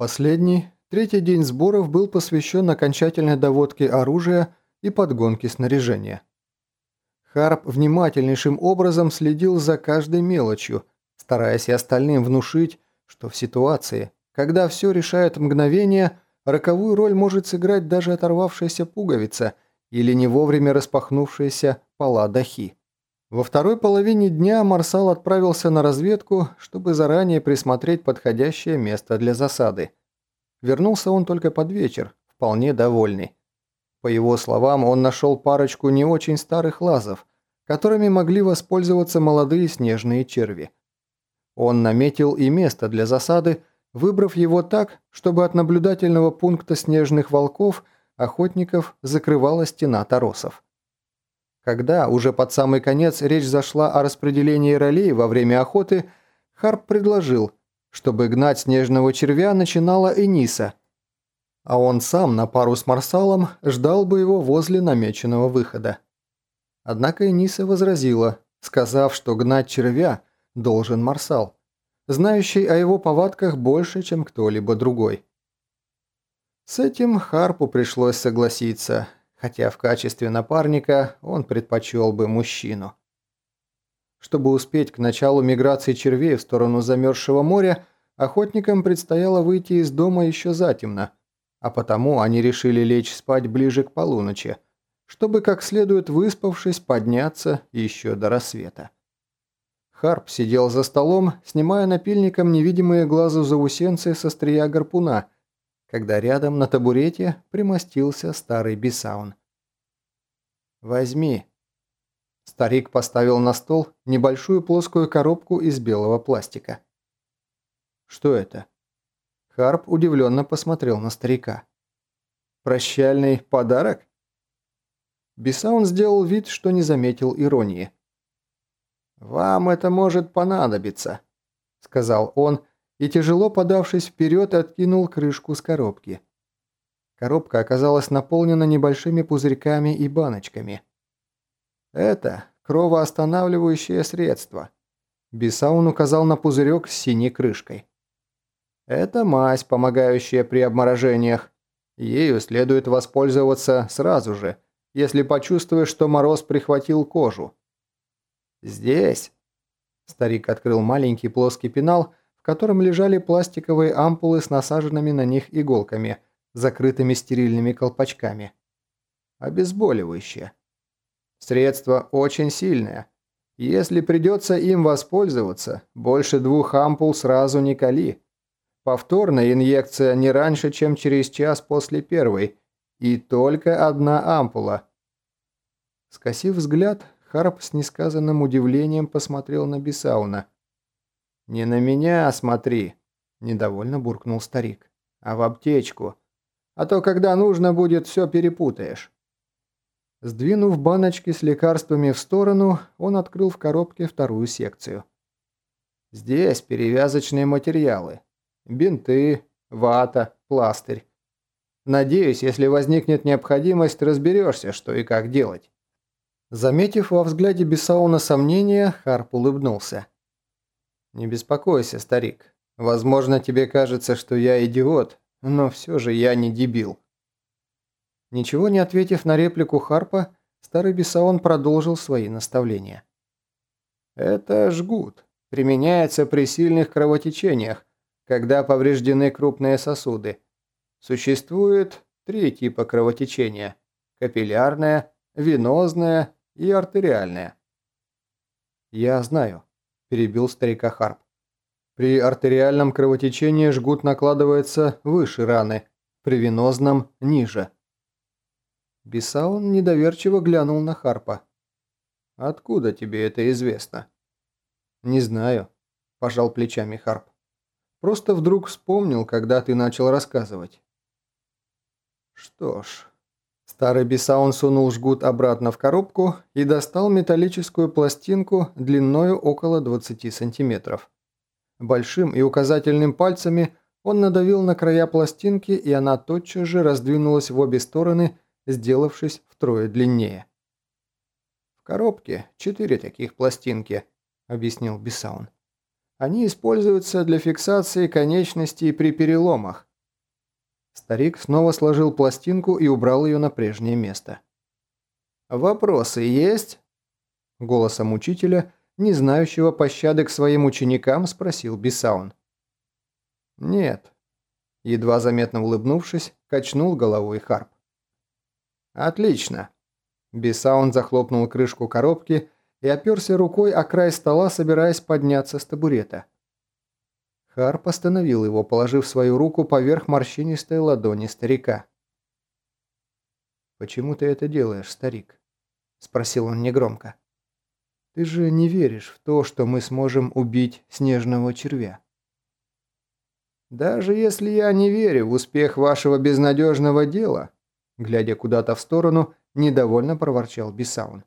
Последний, третий день сборов был посвящен окончательной доводке оружия и подгонке снаряжения. Харп внимательнейшим образом следил за каждой мелочью, стараясь и остальным внушить, что в ситуации, когда все решает мгновение, роковую роль может сыграть даже оторвавшаяся пуговица или не вовремя распахнувшаяся пола дахи. Во второй половине дня Марсал отправился на разведку, чтобы заранее присмотреть подходящее место для засады. Вернулся он только под вечер, вполне довольный. По его словам, он нашел парочку не очень старых лазов, которыми могли воспользоваться молодые снежные черви. Он наметил и место для засады, выбрав его так, чтобы от наблюдательного пункта снежных волков охотников закрывала стена торосов. Когда, уже под самый конец, речь зашла о распределении ролей во время охоты, Харп предложил, чтобы гнать снежного червя начинала Эниса, а он сам на пару с Марсалом ждал бы его возле намеченного выхода. Однако Эниса возразила, сказав, что гнать червя должен Марсал, знающий о его повадках больше, чем кто-либо другой. С этим Харпу пришлось согласиться – хотя в качестве напарника он предпочел бы мужчину. Чтобы успеть к началу миграции червей в сторону замерзшего моря, охотникам предстояло выйти из дома еще затемно, а потому они решили лечь спать ближе к полуночи, чтобы как следует выспавшись подняться еще до рассвета. Харп сидел за столом, снимая напильником невидимые глазу заусенцы со стрия гарпуна – когда рядом на табурете примостился старый бисаун. «Возьми». Старик поставил на стол небольшую плоскую коробку из белого пластика. «Что это?» Харп удивленно посмотрел на старика. «Прощальный подарок?» Бисаун сделал вид, что не заметил иронии. «Вам это может понадобиться», — сказал он, и, тяжело подавшись вперед, откинул крышку с коробки. Коробка оказалась наполнена небольшими пузырьками и баночками. Это кровоостанавливающее средство. Бисаун указал на пузырек с синей крышкой. Это мазь, помогающая при обморожениях. Ею следует воспользоваться сразу же, если почувствуешь, что мороз прихватил кожу. Здесь... Старик открыл маленький плоский пенал, в котором лежали пластиковые ампулы с насаженными на них иголками, закрытыми стерильными колпачками. Обезболивающее. Средство очень сильное. Если придется им воспользоваться, больше двух ампул сразу не кали. Повторная инъекция не раньше, чем через час после первой. И только одна ампула. Скосив взгляд, Харп с несказанным удивлением посмотрел на Бесауна – «Не на меня смотри», – недовольно буркнул старик, – «а в аптечку. А то, когда нужно будет, все перепутаешь». Сдвинув баночки с лекарствами в сторону, он открыл в коробке вторую секцию. Здесь перевязочные материалы. Бинты, вата, пластырь. Надеюсь, если возникнет необходимость, разберешься, что и как делать. Заметив во взгляде Бесауна сомнения, Харп улыбнулся. «Не беспокойся, старик. Возможно, тебе кажется, что я идиот, но все же я не дебил». Ничего не ответив на реплику Харпа, старый Бесаон продолжил свои наставления. «Это жгут. Применяется при сильных кровотечениях, когда повреждены крупные сосуды. Существует три типа кровотечения – капиллярное, венозное и артериальное». «Я знаю», перебил старика Харп. При артериальном кровотечении жгут накладывается выше раны, при венозном – ниже. Бесаун недоверчиво глянул на Харпа. «Откуда тебе это известно?» «Не знаю», – пожал плечами Харп. «Просто вдруг вспомнил, когда ты начал рассказывать». «Что ж, Старый Бесаун сунул жгут обратно в коробку и достал металлическую пластинку длиною около 20 сантиметров. Большим и указательным пальцами он надавил на края пластинки, и она тотчас же раздвинулась в обе стороны, сделавшись втрое длиннее. «В коробке четыре таких пластинки», — объяснил Бесаун. «Они используются для фиксации конечностей при переломах, Старик снова сложил пластинку и убрал ее на прежнее место. «Вопросы есть?» Голосом учителя, не знающего пощады к своим ученикам, спросил Бисаун. «Нет», – едва заметно улыбнувшись, качнул головой Харп. «Отлично». Бисаун захлопнул крышку коробки и оперся рукой о край стола, собираясь подняться с табурета. Харп остановил его, положив свою руку поверх морщинистой ладони старика. «Почему ты это делаешь, старик?» – спросил он негромко. «Ты же не веришь в то, что мы сможем убить снежного червя?» «Даже если я не верю в успех вашего безнадежного дела», глядя куда-то в сторону, недовольно проворчал Бисаун.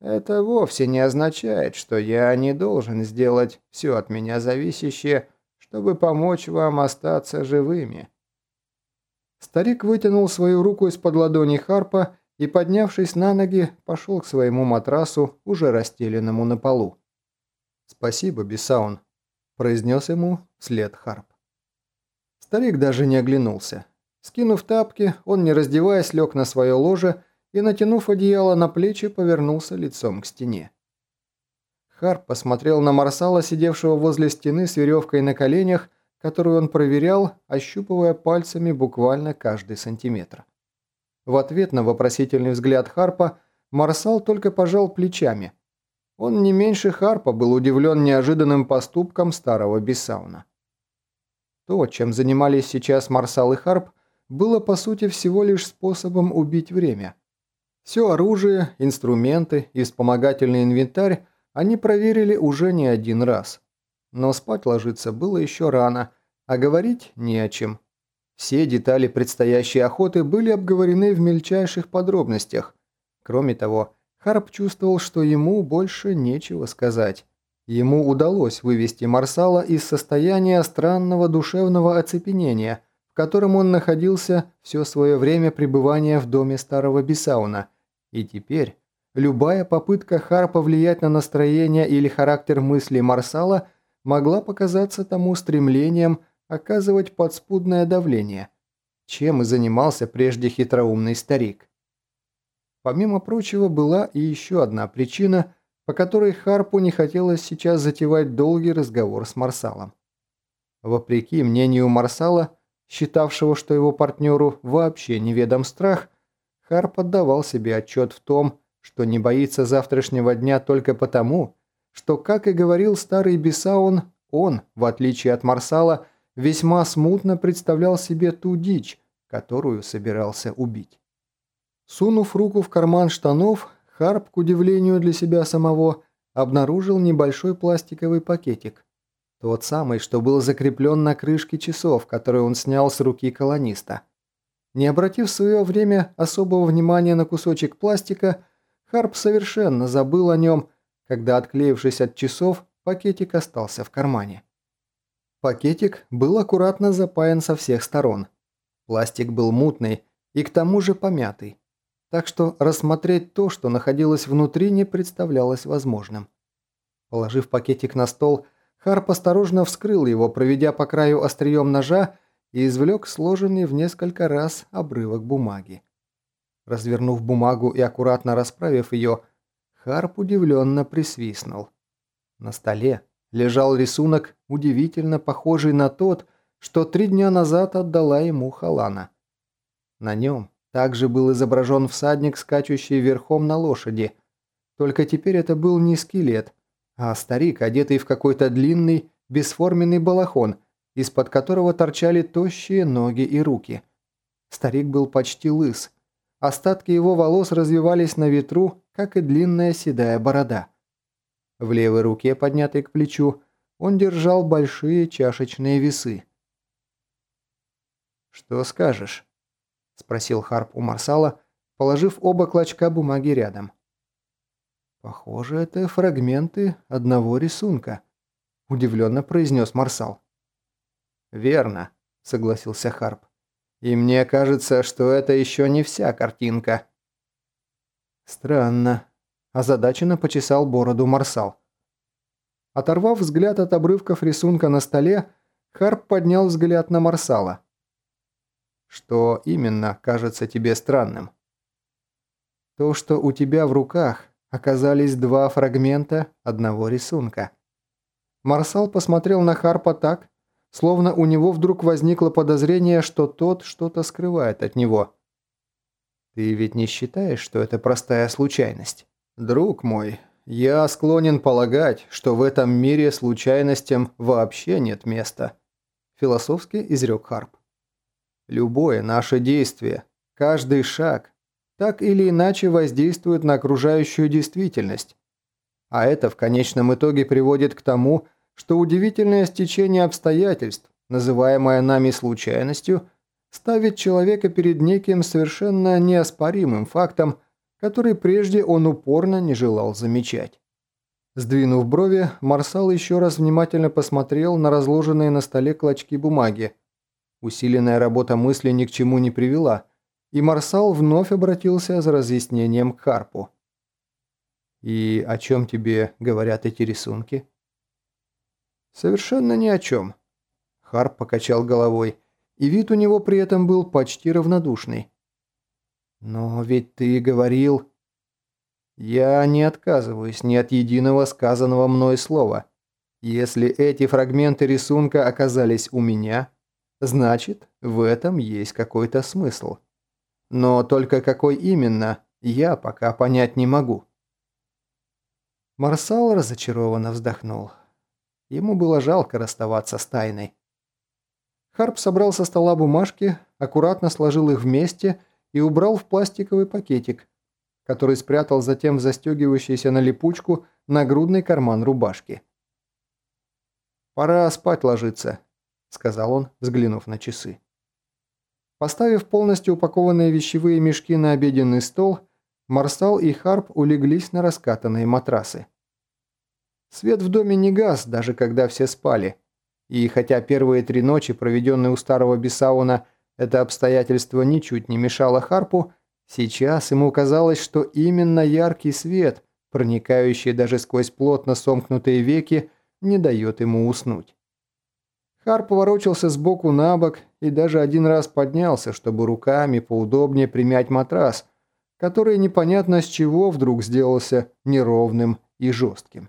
«Это вовсе не означает, что я не должен сделать все от меня зависящее, чтобы помочь вам остаться живыми». Старик вытянул свою руку из-под ладони Харпа и, поднявшись на ноги, пошел к своему матрасу, уже расстеленному на полу. «Спасибо, Бисаун», – произнес ему вслед Харп. Старик даже не оглянулся. Скинув тапки, он, не раздеваясь, лег на свое ложе и, натянув одеяло на плечи, повернулся лицом к стене. Харп посмотрел на Марсала, сидевшего возле стены с веревкой на коленях, которую он проверял, ощупывая пальцами буквально каждый сантиметр. В ответ на вопросительный взгляд Харпа Марсал только пожал плечами. Он не меньше Харпа был удивлен неожиданным поступком старого Бессауна. То, чем занимались сейчас Марсал и Харп, было по сути всего лишь способом убить время. Все оружие, инструменты и вспомогательный инвентарь они проверили уже не один раз. Но спать ложиться было еще рано, а говорить не о чем. Все детали предстоящей охоты были обговорены в мельчайших подробностях. Кроме того, Харп чувствовал, что ему больше нечего сказать. Ему удалось вывести Марсала из состояния странного душевного оцепенения, в котором он находился все свое время пребывания в доме старого Бесауна, и теперь любая попытка Харпа влиять на настроение или характер мысли Марсала могла показаться тому стремлением оказывать подспудное давление, чем и занимался прежде хитроумный старик. Помимо прочего, была и еще одна причина – по которой Харпу не хотелось сейчас затевать долгий разговор с Марсалом. Вопреки мнению Марсала, считавшего, что его партнеру вообще неведом страх, Харп отдавал себе отчет в том, что не боится завтрашнего дня только потому, что, как и говорил старый Бесаун, он, в отличие от Марсала, весьма смутно представлял себе ту дичь, которую собирался убить. Сунув руку в карман штанов, Харп, к удивлению для себя самого, обнаружил небольшой пластиковый пакетик. Тот самый, что был закреплен на крышке часов, который он снял с руки колониста. Не обратив в свое время особого внимания на кусочек пластика, Харп совершенно забыл о нем, когда, отклеившись от часов, пакетик остался в кармане. Пакетик был аккуратно запаян со всех сторон. Пластик был мутный и к тому же помятый так что рассмотреть то, что находилось внутри, не представлялось возможным. Положив пакетик на стол, Харп осторожно вскрыл его, проведя по краю острием ножа и извлек сложенный в несколько раз обрывок бумаги. Развернув бумагу и аккуратно расправив ее, Харп удивленно присвистнул. На столе лежал рисунок, удивительно похожий на тот, что три дня назад отдала ему Халана. На нем также был изображен всадник, скачущий верхом на лошади. Только теперь это был не скелет, а старик, одетый в какой-то длинный, бесформенный балахон, из-под которого торчали тощие ноги и руки. Старик был почти лыс. Остатки его волос развивались на ветру, как и длинная седая борода. В левой руке, поднятой к плечу, он держал большие чашечные весы. «Что скажешь?» – спросил Харп у Марсала, положив оба клочка бумаги рядом. «Похоже, это фрагменты одного рисунка», – удивленно произнес Марсал. «Верно», – согласился Харп. «И мне кажется, что это еще не вся картинка». «Странно», – озадаченно почесал бороду Марсал. Оторвав взгляд от обрывков рисунка на столе, Харп поднял взгляд на Марсала. Что именно кажется тебе странным? То, что у тебя в руках оказались два фрагмента одного рисунка. Марсал посмотрел на Харпа так, словно у него вдруг возникло подозрение, что тот что-то скрывает от него. Ты ведь не считаешь, что это простая случайность? Друг мой, я склонен полагать, что в этом мире случайностям вообще нет места. Философски изрек Харп. Любое наше действие, каждый шаг, так или иначе воздействует на окружающую действительность. А это в конечном итоге приводит к тому, что удивительное стечение обстоятельств, называемое нами случайностью, ставит человека перед неким совершенно неоспоримым фактом, который прежде он упорно не желал замечать. Сдвинув брови, Марсал еще раз внимательно посмотрел на разложенные на столе клочки бумаги. Усиленная работа мысли ни к чему не привела, и Марсал вновь обратился за разъяснением к Харпу. «И о чем тебе говорят эти рисунки?» «Совершенно ни о чем». Харп покачал головой, и вид у него при этом был почти равнодушный. «Но ведь ты говорил...» «Я не отказываюсь ни от единого сказанного мной слова. Если эти фрагменты рисунка оказались у меня, значит, в этом есть какой-то смысл. Но только какой именно, я пока понять не могу». Марсал разочарованно вздохнул. Ему было жалко расставаться с тайной. Харп собрал со стола бумажки, аккуратно сложил их вместе и убрал в пластиковый пакетик, который спрятал затем в застегивающийся на липучку нагрудный карман рубашки. «Пора спать ложиться», — сказал он, взглянув на часы. Поставив полностью упакованные вещевые мешки на обеденный стол, Марсал и Харп улеглись на раскатанные матрасы. Свет в доме не гас, даже когда все спали. И хотя первые три ночи, проведенные у старого Бесауна, это обстоятельство ничуть не мешало Харпу, сейчас ему казалось, что именно яркий свет, проникающий даже сквозь плотно сомкнутые веки, не дает ему уснуть. Харп поворочился сбоку на бок и даже один раз поднялся, чтобы руками поудобнее примять матрас, который непонятно с чего вдруг сделался неровным и жестким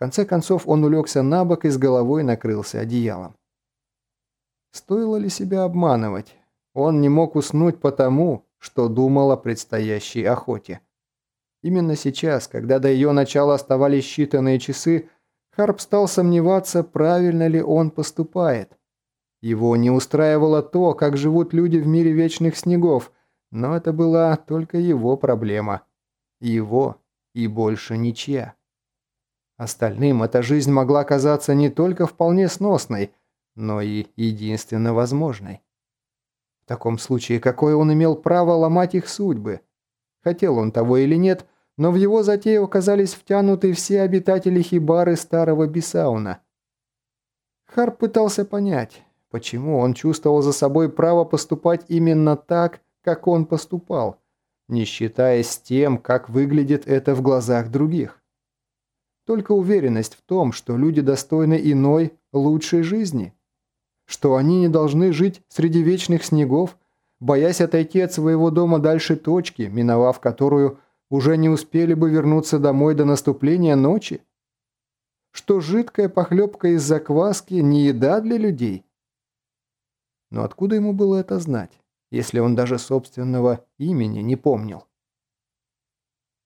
конце концов он улегся на бок и с головой накрылся одеялом. Стоило ли себя обманывать? Он не мог уснуть потому, что думал о предстоящей охоте. Именно сейчас, когда до ее начала оставались считанные часы, Харп стал сомневаться, правильно ли он поступает. Его не устраивало то, как живут люди в мире вечных снегов, но это была только его проблема. Его и больше ничья. Остальным эта жизнь могла казаться не только вполне сносной, но и единственно возможной. В таком случае, какое он имел право ломать их судьбы? Хотел он того или нет, но в его затею оказались втянуты все обитатели хибары старого Бисауна. Харп пытался понять, почему он чувствовал за собой право поступать именно так, как он поступал, не считаясь тем, как выглядит это в глазах других. Только уверенность в том, что люди достойны иной, лучшей жизни. Что они не должны жить среди вечных снегов, боясь отойти от своего дома дальше точки, миновав которую уже не успели бы вернуться домой до наступления ночи. Что жидкая похлебка из закваски не еда для людей. Но откуда ему было это знать, если он даже собственного имени не помнил?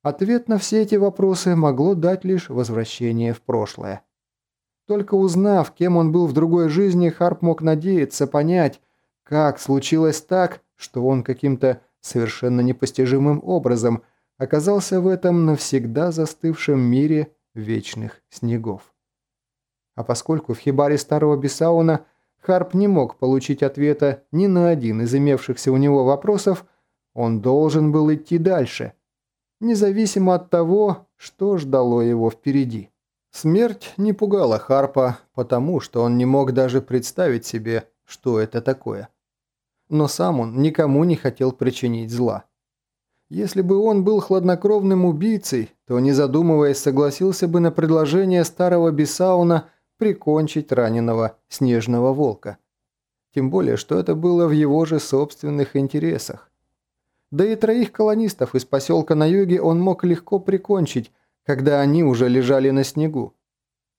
Ответ на все эти вопросы могло дать лишь возвращение в прошлое. Только узнав, кем он был в другой жизни, Харп мог надеяться понять, как случилось так, что он каким-то совершенно непостижимым образом оказался в этом навсегда застывшем мире вечных снегов. А поскольку в хибаре старого Бесауна Харп не мог получить ответа ни на один из имевшихся у него вопросов, он должен был идти дальше – независимо от того, что ждало его впереди. Смерть не пугала Харпа, потому что он не мог даже представить себе, что это такое. Но сам он никому не хотел причинить зла. Если бы он был хладнокровным убийцей, то, не задумываясь, согласился бы на предложение старого Бесауна прикончить раненого снежного волка. Тем более, что это было в его же собственных интересах. Да и троих колонистов из поселка на юге он мог легко прикончить, когда они уже лежали на снегу.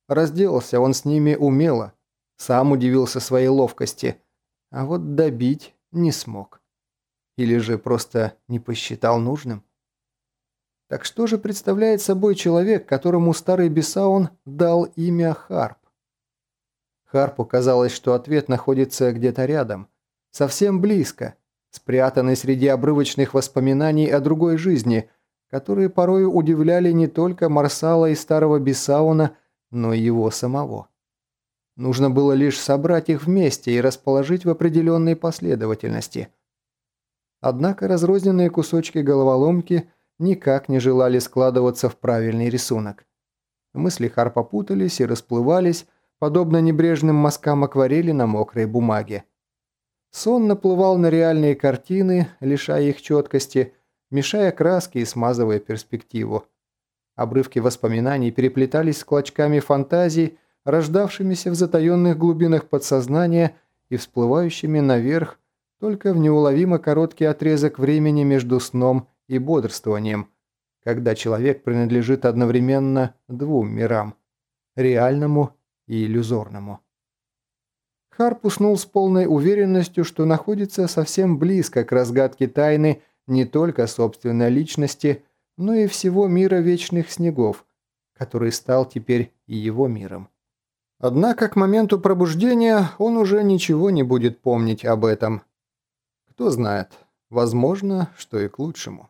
Разделался он с ними умело, сам удивился своей ловкости, а вот добить не смог. Или же просто не посчитал нужным. Так что же представляет собой человек, которому старый Бесаун дал имя Харп? Харпу казалось, что ответ находится где-то рядом, совсем близко, спрятанный среди обрывочных воспоминаний о другой жизни, которые порою удивляли не только Марсала и старого Бесауна, но и его самого. Нужно было лишь собрать их вместе и расположить в определенной последовательности. Однако разрозненные кусочки головоломки никак не желали складываться в правильный рисунок. Мысли Харпа путались и расплывались, подобно небрежным мазкам акварели на мокрой бумаге. Сон наплывал на реальные картины, лишая их четкости, мешая краски и смазывая перспективу. Обрывки воспоминаний переплетались с клочками фантазий, рождавшимися в затаенных глубинах подсознания и всплывающими наверх только в неуловимо короткий отрезок времени между сном и бодрствованием, когда человек принадлежит одновременно двум мирам – реальному и иллюзорному. Харп уснул с полной уверенностью, что находится совсем близко к разгадке тайны не только собственной личности, но и всего мира вечных снегов, который стал теперь и его миром. Однако к моменту пробуждения он уже ничего не будет помнить об этом. Кто знает, возможно, что и к лучшему.